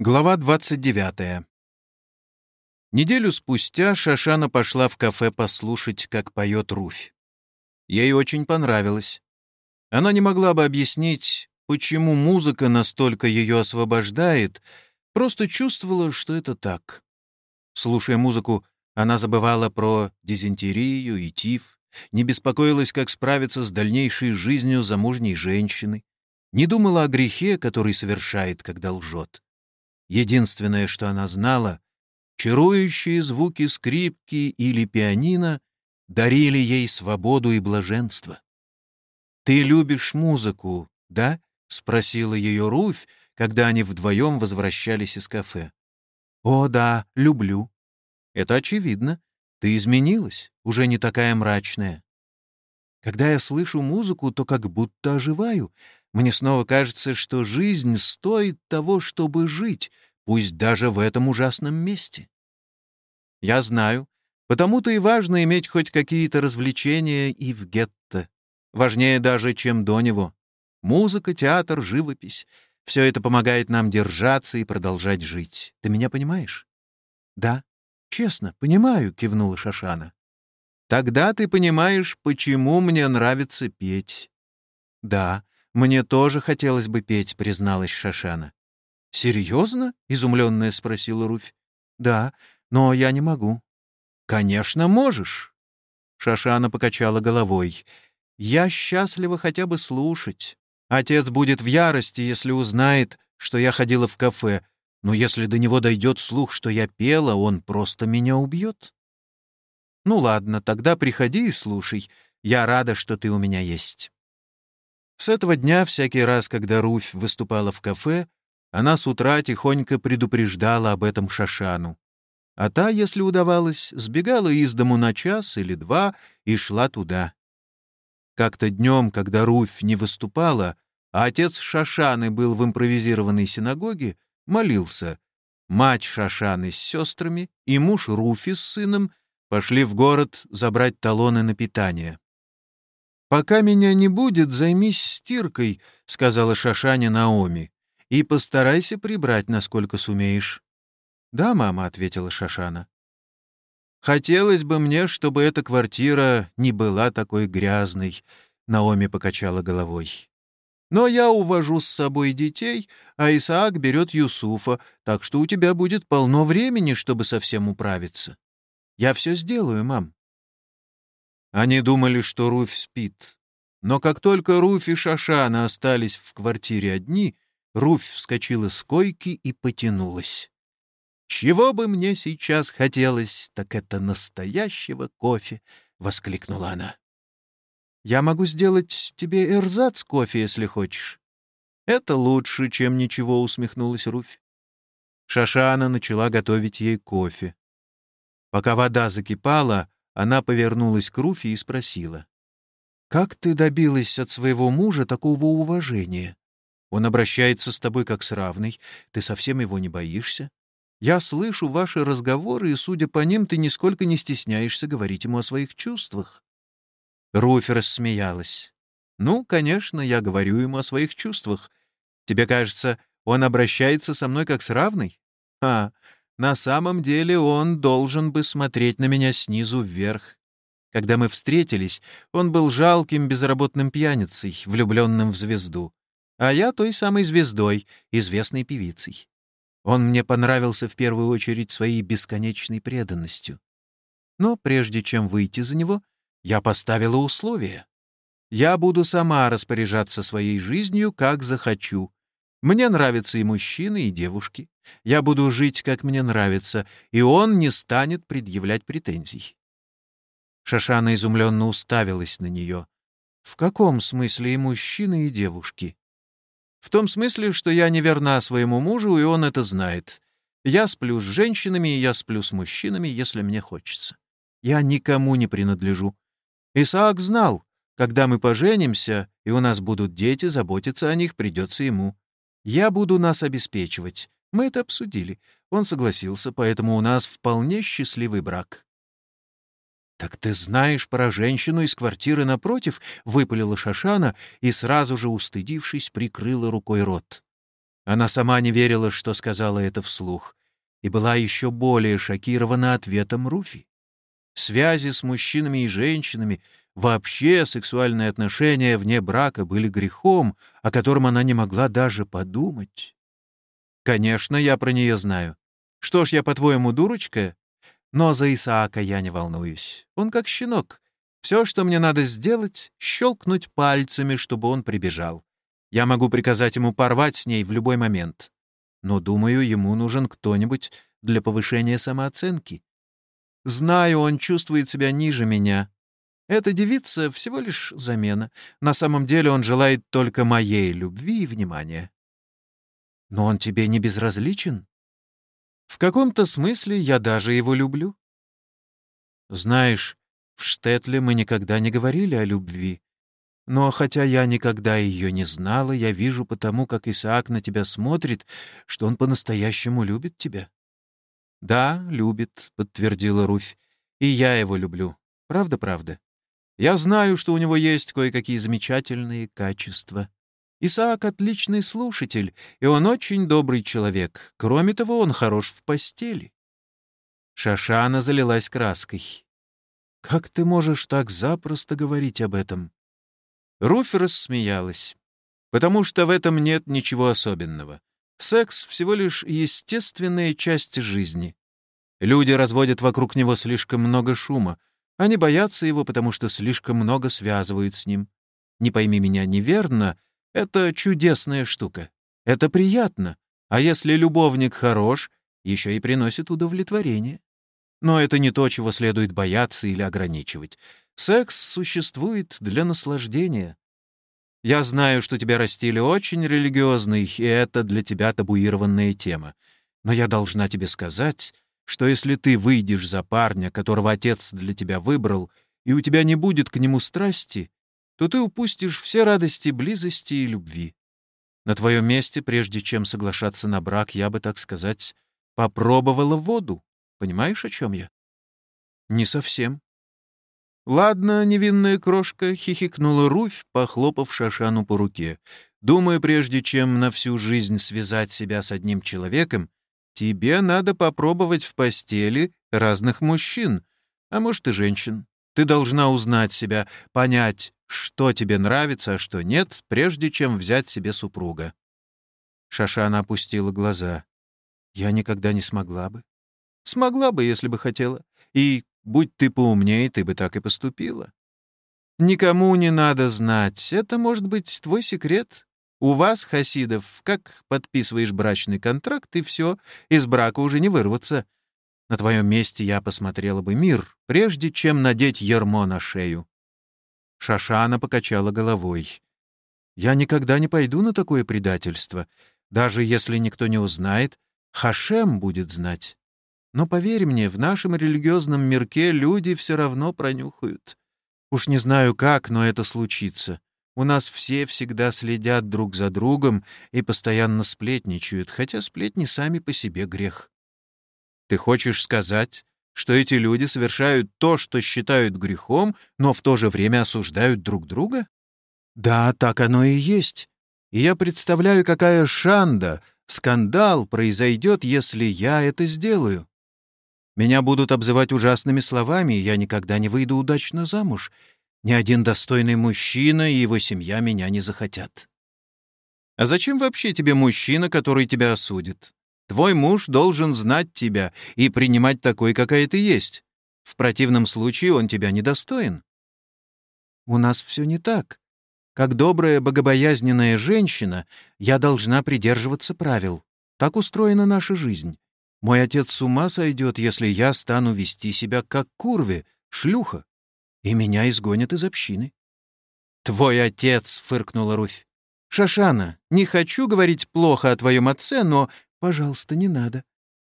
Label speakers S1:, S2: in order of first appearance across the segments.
S1: Глава 29. Неделю спустя Шашана пошла в кафе послушать, как поет Руфь. Ей очень понравилось. Она не могла бы объяснить, почему музыка настолько ее освобождает, просто чувствовала, что это так. Слушая музыку, она забывала про дизентерию и тиф, не беспокоилась, как справиться с дальнейшей жизнью замужней женщины, не думала о грехе, который совершает, когда лжет. Единственное, что она знала, чарующие звуки скрипки или пианино дарили ей свободу и блаженство. «Ты любишь музыку, да?» — спросила ее Руфь, когда они вдвоем возвращались из кафе. «О, да, люблю». «Это очевидно. Ты изменилась, уже не такая мрачная». Когда я слышу музыку, то как будто оживаю. Мне снова кажется, что жизнь стоит того, чтобы жить, пусть даже в этом ужасном месте. Я знаю, потому-то и важно иметь хоть какие-то развлечения и в гетто. Важнее даже, чем до него. Музыка, театр, живопись — все это помогает нам держаться и продолжать жить. Ты меня понимаешь? Да, честно, понимаю, — кивнула Шашана. Тогда ты понимаешь, почему мне нравится петь. Да, мне тоже хотелось бы петь, призналась Шашана. Серьезно? изумленная спросила Руфь. Да, но я не могу. Конечно, можешь. Шашана покачала головой. Я счастлива хотя бы слушать. Отец будет в ярости, если узнает, что я ходила в кафе, но если до него дойдет слух, что я пела, он просто меня убьет. «Ну ладно, тогда приходи и слушай. Я рада, что ты у меня есть». С этого дня, всякий раз, когда Руфь выступала в кафе, она с утра тихонько предупреждала об этом Шашану. А та, если удавалось, сбегала из дому на час или два и шла туда. Как-то днем, когда Руфь не выступала, а отец Шашаны был в импровизированной синагоге, молился. Мать Шашаны с сестрами и муж Руфи с сыном — Пошли в город забрать талоны на питание. «Пока меня не будет, займись стиркой», — сказала Шашаня Наоми. «И постарайся прибрать, насколько сумеешь». «Да, мама», — ответила Шашана. «Хотелось бы мне, чтобы эта квартира не была такой грязной», — Наоми покачала головой. «Но я увожу с собой детей, а Исаак берет Юсуфа, так что у тебя будет полно времени, чтобы совсем управиться». Я все сделаю, мам». Они думали, что Руфь спит. Но как только Руфь и Шашана остались в квартире одни, Руфь вскочила с койки и потянулась. «Чего бы мне сейчас хотелось, так это настоящего кофе!» — воскликнула она. «Я могу сделать тебе эрзац кофе, если хочешь». «Это лучше, чем ничего», — усмехнулась Руфь. Шашана начала готовить ей кофе. Пока вода закипала, она повернулась к Руфи и спросила. «Как ты добилась от своего мужа такого уважения? Он обращается с тобой как с равной, ты совсем его не боишься? Я слышу ваши разговоры, и, судя по ним, ты нисколько не стесняешься говорить ему о своих чувствах». Руфи рассмеялась. «Ну, конечно, я говорю ему о своих чувствах. Тебе кажется, он обращается со мной как с равной? А, на самом деле он должен бы смотреть на меня снизу вверх. Когда мы встретились, он был жалким безработным пьяницей, влюбленным в звезду. А я той самой звездой, известной певицей. Он мне понравился в первую очередь своей бесконечной преданностью. Но прежде чем выйти за него, я поставила условия. Я буду сама распоряжаться своей жизнью, как захочу, мне нравятся и мужчины, и девушки. Я буду жить, как мне нравится, и он не станет предъявлять претензий. Шашана изумленно уставилась на нее. «В каком смысле и мужчины, и девушки?» «В том смысле, что я не верна своему мужу, и он это знает. Я сплю с женщинами, и я сплю с мужчинами, если мне хочется. Я никому не принадлежу. Исаак знал, когда мы поженимся, и у нас будут дети, заботиться о них придется ему. Я буду нас обеспечивать. Мы это обсудили. Он согласился, поэтому у нас вполне счастливый брак». «Так ты знаешь про женщину из квартиры напротив?» — выпалила Шашана и, сразу же устыдившись, прикрыла рукой рот. Она сама не верила, что сказала это вслух, и была еще более шокирована ответом Руфи. Связи с мужчинами и женщинами, вообще сексуальные отношения вне брака были грехом, о котором она не могла даже подумать. «Конечно, я про нее знаю. Что ж, я, по-твоему, дурочка? Но за Исаака я не волнуюсь. Он как щенок. Все, что мне надо сделать, — щелкнуть пальцами, чтобы он прибежал. Я могу приказать ему порвать с ней в любой момент. Но, думаю, ему нужен кто-нибудь для повышения самооценки. Знаю, он чувствует себя ниже меня. Эта девица — всего лишь замена. На самом деле он желает только моей любви и внимания. Но он тебе не безразличен? В каком-то смысле я даже его люблю. Знаешь, в Штетле мы никогда не говорили о любви. Но хотя я никогда ее не знала, я вижу потому, как Исаак на тебя смотрит, что он по-настоящему любит тебя. «Да, любит», — подтвердила Руфь. «И я его люблю. Правда-правда. Я знаю, что у него есть кое-какие замечательные качества. Исаак — отличный слушатель, и он очень добрый человек. Кроме того, он хорош в постели». Шашана залилась краской. «Как ты можешь так запросто говорить об этом?» Руфь рассмеялась. «Потому что в этом нет ничего особенного. Секс — всего лишь естественная часть жизни. Люди разводят вокруг него слишком много шума. Они боятся его, потому что слишком много связывают с ним. Не пойми меня неверно, это чудесная штука. Это приятно. А если любовник хорош, еще и приносит удовлетворение. Но это не то, чего следует бояться или ограничивать. Секс существует для наслаждения. Я знаю, что тебя растили очень религиозный, и это для тебя табуированная тема. Но я должна тебе сказать, что если ты выйдешь за парня, которого отец для тебя выбрал, и у тебя не будет к нему страсти, то ты упустишь все радости близости и любви. На твоем месте, прежде чем соглашаться на брак, я бы, так сказать, попробовала воду. Понимаешь, о чем я? Не совсем. «Ладно, невинная крошка», — хихикнула Руфь, похлопав Шашану по руке. «Думаю, прежде чем на всю жизнь связать себя с одним человеком, тебе надо попробовать в постели разных мужчин, а может и женщин. Ты должна узнать себя, понять, что тебе нравится, а что нет, прежде чем взять себе супруга». Шашана опустила глаза. «Я никогда не смогла бы». «Смогла бы, если бы хотела. И Будь ты поумнее, ты бы так и поступила. Никому не надо знать. Это может быть твой секрет. У вас, хасидов, как подписываешь брачный контракт, и все, из брака уже не вырваться. На твоем месте я посмотрела бы мир, прежде чем надеть ермо на шею. Шашана покачала головой. «Я никогда не пойду на такое предательство. Даже если никто не узнает, Хашем будет знать. Но поверь мне, в нашем религиозном мирке люди все равно пронюхают. Уж не знаю как, но это случится. У нас все всегда следят друг за другом и постоянно сплетничают, хотя сплетни сами по себе грех. Ты хочешь сказать, что эти люди совершают то, что считают грехом, но в то же время осуждают друг друга? Да, так оно и есть. И я представляю, какая шанда, скандал произойдет, если я это сделаю. Меня будут обзывать ужасными словами, и я никогда не выйду удачно замуж. Ни один достойный мужчина и его семья меня не захотят. А зачем вообще тебе мужчина, который тебя осудит? Твой муж должен знать тебя и принимать такой, какая ты есть. В противном случае он тебя недостоин. У нас все не так. Как добрая, богобоязненная женщина, я должна придерживаться правил. Так устроена наша жизнь. Мой отец с ума сойдет, если я стану вести себя как курве, шлюха, и меня изгонят из общины. «Твой отец!» — фыркнула Руфь. «Шашана, не хочу говорить плохо о твоем отце, но, пожалуйста, не надо.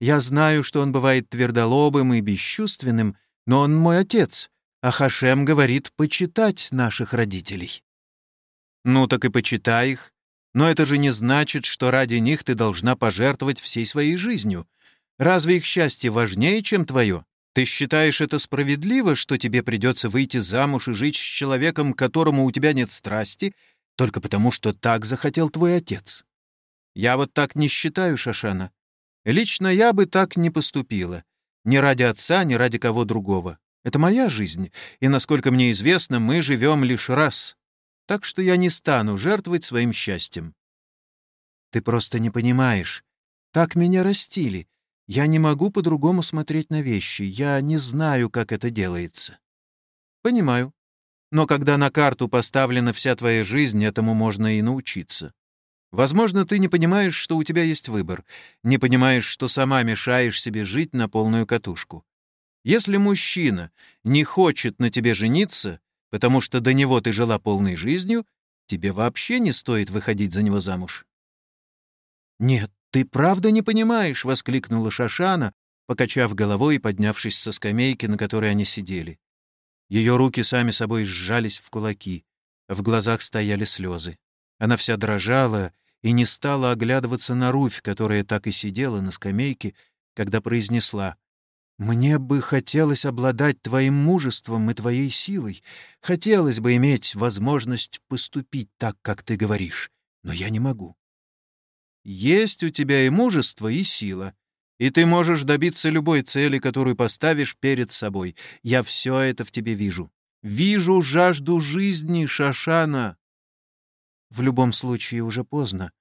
S1: Я знаю, что он бывает твердолобым и бесчувственным, но он мой отец, а Хашем говорит почитать наших родителей». «Ну так и почитай их. Но это же не значит, что ради них ты должна пожертвовать всей своей жизнью. Разве их счастье важнее, чем твое? Ты считаешь это справедливо, что тебе придется выйти замуж и жить с человеком, которому у тебя нет страсти, только потому что так захотел твой отец? Я вот так не считаю, Шашана. Лично я бы так не поступила. Ни ради отца, ни ради кого другого. Это моя жизнь, и, насколько мне известно, мы живем лишь раз. Так что я не стану жертвовать своим счастьем. Ты просто не понимаешь. Так меня растили. Я не могу по-другому смотреть на вещи. Я не знаю, как это делается. Понимаю. Но когда на карту поставлена вся твоя жизнь, этому можно и научиться. Возможно, ты не понимаешь, что у тебя есть выбор, не понимаешь, что сама мешаешь себе жить на полную катушку. Если мужчина не хочет на тебе жениться, потому что до него ты жила полной жизнью, тебе вообще не стоит выходить за него замуж. «Нет, ты правда не понимаешь!» — воскликнула Шашана, покачав головой и поднявшись со скамейки, на которой они сидели. Ее руки сами собой сжались в кулаки, в глазах стояли слезы. Она вся дрожала и не стала оглядываться на Руфь, которая так и сидела на скамейке, когда произнесла «Мне бы хотелось обладать твоим мужеством и твоей силой. Хотелось бы иметь возможность поступить так, как ты говоришь, но я не могу. Есть у тебя и мужество, и сила, и ты можешь добиться любой цели, которую поставишь перед собой. Я все это в тебе вижу. Вижу жажду жизни, Шашана. В любом случае уже поздно.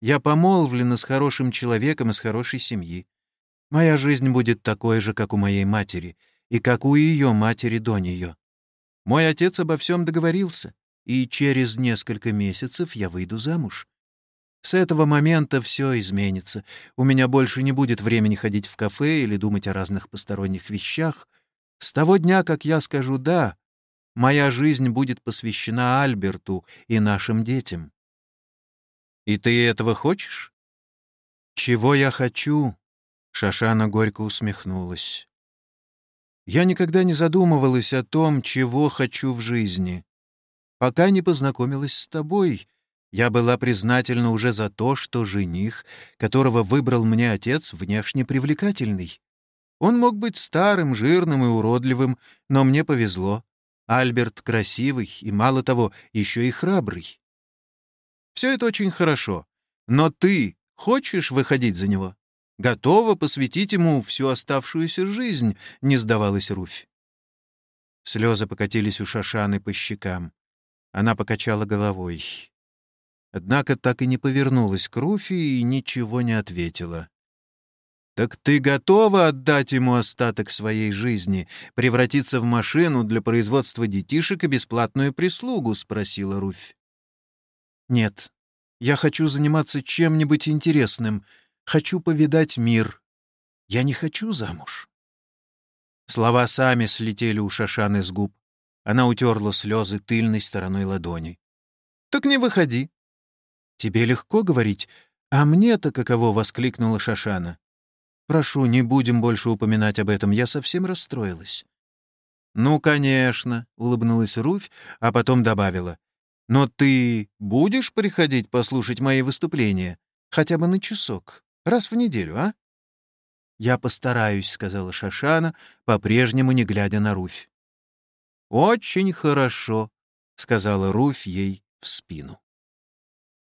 S1: Я помолвлена с хорошим человеком из хорошей семьи. Моя жизнь будет такой же, как у моей матери, и как у ее матери до нее. Мой отец обо всем договорился, и через несколько месяцев я выйду замуж. С этого момента все изменится. У меня больше не будет времени ходить в кафе или думать о разных посторонних вещах. С того дня, как я скажу «да», Моя жизнь будет посвящена Альберту и нашим детям. И ты этого хочешь? Чего я хочу? Шашана горько усмехнулась. Я никогда не задумывалась о том, чего хочу в жизни. Пока не познакомилась с тобой, я была признательна уже за то, что жених, которого выбрал мне отец, внешне привлекательный. Он мог быть старым, жирным и уродливым, но мне повезло. Альберт красивый и, мало того, еще и храбрый. Все это очень хорошо. Но ты хочешь выходить за него? Готова посвятить ему всю оставшуюся жизнь, не сдавалась Руфь. Слезы покатились у Шашаны по щекам. Она покачала головой. Однако так и не повернулась к Руфи и ничего не ответила. «Так ты готова отдать ему остаток своей жизни, превратиться в машину для производства детишек и бесплатную прислугу?» — спросила Руфь. «Нет, я хочу заниматься чем-нибудь интересным, хочу повидать мир. Я не хочу замуж». Слова сами слетели у Шашаны с губ. Она утерла слезы тыльной стороной ладони. «Так не выходи». «Тебе легко говорить, а мне-то каково?» — воскликнула Шашана. Прошу, не будем больше упоминать об этом, я совсем расстроилась». «Ну, конечно», — улыбнулась Руфь, а потом добавила. «Но ты будешь приходить послушать мои выступления? Хотя бы на часок, раз в неделю, а?» «Я постараюсь», — сказала Шашана, по-прежнему не глядя на Руфь. «Очень хорошо», — сказала Руфь ей в спину.